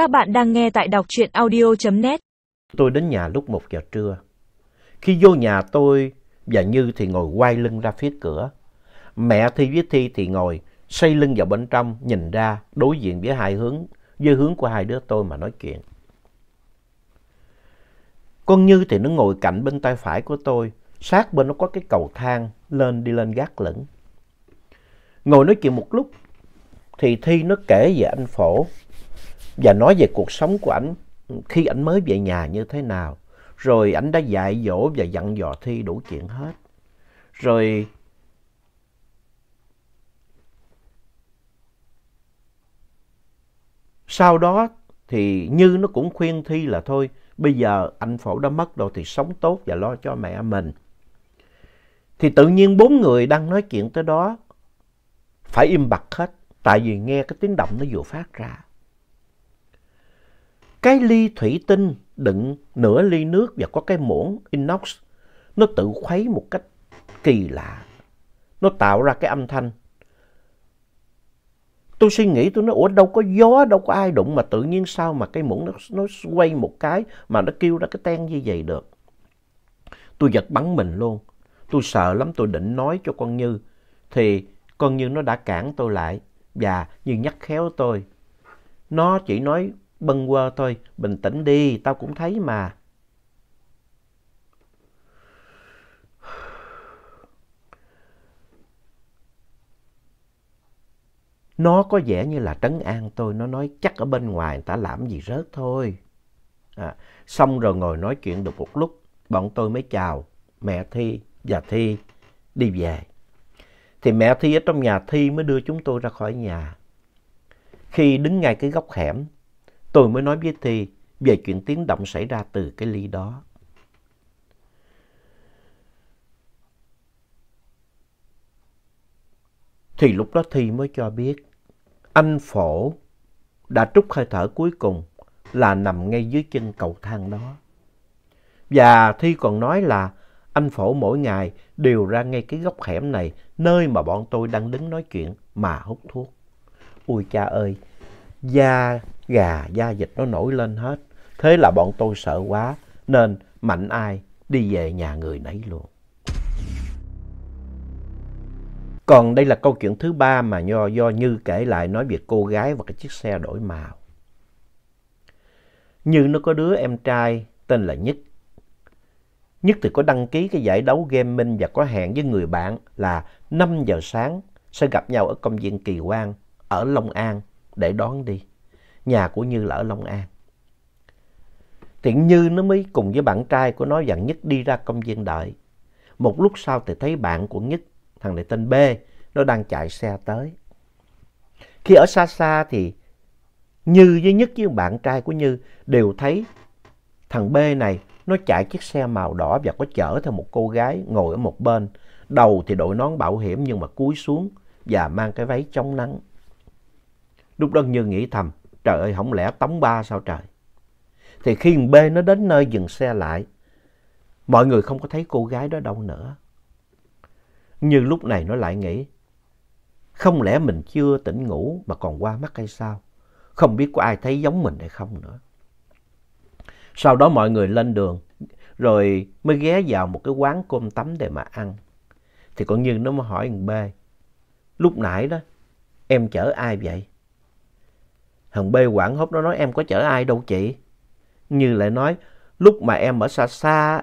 Các bạn đang nghe tại đọc truyện audio.net. Tôi đến nhà lúc một giờ trưa. Khi vô nhà tôi và Như thì ngồi quay lưng ra phía cửa. Mẹ Thi với Thi thì ngồi xoay lưng vào bên trong, nhìn ra đối diện với hai hướng, với hướng của hai đứa tôi mà nói chuyện. Con Như thì nó ngồi cạnh bên tay phải của tôi, sát bên nó có cái cầu thang lên đi lên gác lửng. Ngồi nói chuyện một lúc thì Thi nó kể về anh Phổ và nói về cuộc sống của ảnh khi ảnh mới về nhà như thế nào. Rồi ảnh đã dạy dỗ và dặn dò Thi đủ chuyện hết. Rồi sau đó thì Như nó cũng khuyên Thi là thôi, bây giờ anh Phổ đã mất rồi thì sống tốt và lo cho mẹ mình. Thì tự nhiên bốn người đang nói chuyện tới đó, phải im bặt hết, tại vì nghe cái tiếng động nó vừa phát ra. Cái ly thủy tinh đựng nửa ly nước và có cái muỗng inox nó tự khuấy một cách kỳ lạ. Nó tạo ra cái âm thanh. Tôi suy nghĩ tôi nói ủa đâu có gió đâu có ai đụng mà tự nhiên sao mà cái muỗng nó, nó quay một cái mà nó kêu ra cái ten như vậy được. Tôi giật bắn mình luôn. Tôi sợ lắm tôi định nói cho con Như. Thì con Như nó đã cản tôi lại và Như nhắc khéo tôi. Nó chỉ nói bâng quơ thôi, bình tĩnh đi, tao cũng thấy mà. Nó có vẻ như là trấn an tôi, nó nói chắc ở bên ngoài người ta làm gì rớt thôi. À, xong rồi ngồi nói chuyện được một lúc, bọn tôi mới chào mẹ Thi và Thi đi về. Thì mẹ Thi ở trong nhà Thi mới đưa chúng tôi ra khỏi nhà. Khi đứng ngay cái góc hẻm, tôi mới nói với Thi về chuyện tiếng động xảy ra từ cái ly đó. Thì lúc đó Thi mới cho biết anh Phổ đã trút hơi thở cuối cùng là nằm ngay dưới chân cầu thang đó. Và Thi còn nói là anh Phổ mỗi ngày đều ra ngay cái góc hẻm này nơi mà bọn tôi đang đứng nói chuyện mà hút thuốc. Ôi cha ơi, da gà, da vịt nó nổi lên hết. Thế là bọn tôi sợ quá nên mạnh ai đi về nhà người nấy luôn. Còn đây là câu chuyện thứ ba mà do, do Như kể lại nói về cô gái và cái chiếc xe đổi màu. Như nó có đứa em trai tên là Nhất. Nhất thì có đăng ký cái giải đấu gaming và có hẹn với người bạn là 5 giờ sáng sẽ gặp nhau ở công viên Kỳ Quan ở Long An để đón đi. Nhà của Như là ở Long An. Thì Như nó mới cùng với bạn trai của nó dặn Nhất đi ra công viên đợi. Một lúc sau thì thấy bạn của Nhất, thằng này tên B, nó đang chạy xe tới. Khi ở xa xa thì Như với Nhất với bạn trai của Như đều thấy thằng B này nó chạy chiếc xe màu đỏ và có chở theo một cô gái ngồi ở một bên. Đầu thì đội nón bảo hiểm nhưng mà cúi xuống và mang cái váy chống nắng. Lúc đó Như nghĩ thầm, trời ơi không lẽ tống ba sao trời. Thì khi B nó đến nơi dừng xe lại, mọi người không có thấy cô gái đó đâu nữa. nhưng lúc này nó lại nghĩ, không lẽ mình chưa tỉnh ngủ mà còn qua mắt hay sao? Không biết có ai thấy giống mình hay không nữa. Sau đó mọi người lên đường, rồi mới ghé vào một cái quán cơm tấm để mà ăn. Thì con Như nó mới hỏi thằng B, lúc nãy đó, em chở ai vậy? Thằng B quảng hốt nó nói em có chở ai đâu chị. Như lại nói, lúc mà em ở xa xa,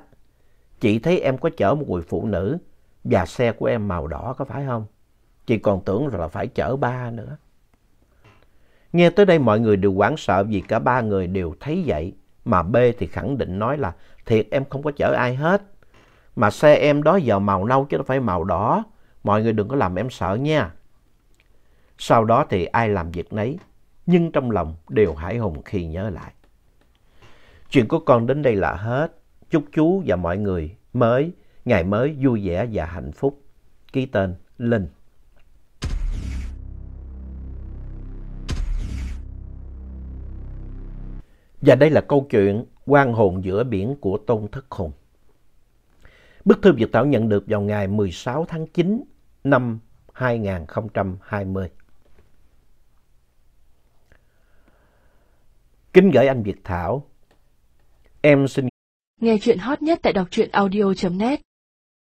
chị thấy em có chở một người phụ nữ và xe của em màu đỏ có phải không? Chị còn tưởng là phải chở ba nữa. Nghe tới đây mọi người đều hoảng sợ vì cả ba người đều thấy vậy. Mà B thì khẳng định nói là thiệt em không có chở ai hết. Mà xe em đó giờ màu nâu chứ đâu phải màu đỏ. Mọi người đừng có làm em sợ nha. Sau đó thì ai làm việc nấy. Nhưng trong lòng đều hải hùng khi nhớ lại. Chuyện của con đến đây là hết. Chúc chú và mọi người mới, ngày mới vui vẻ và hạnh phúc. Ký tên Linh. Và đây là câu chuyện quan hồn giữa biển của Tôn Thất Hùng. Bức thư Việt Thảo nhận được vào ngày 16 tháng 9 năm 2020. Kính gửi anh Việt Thảo. Em xin nghe chuyện hot nhất tại đọc truyện audio.net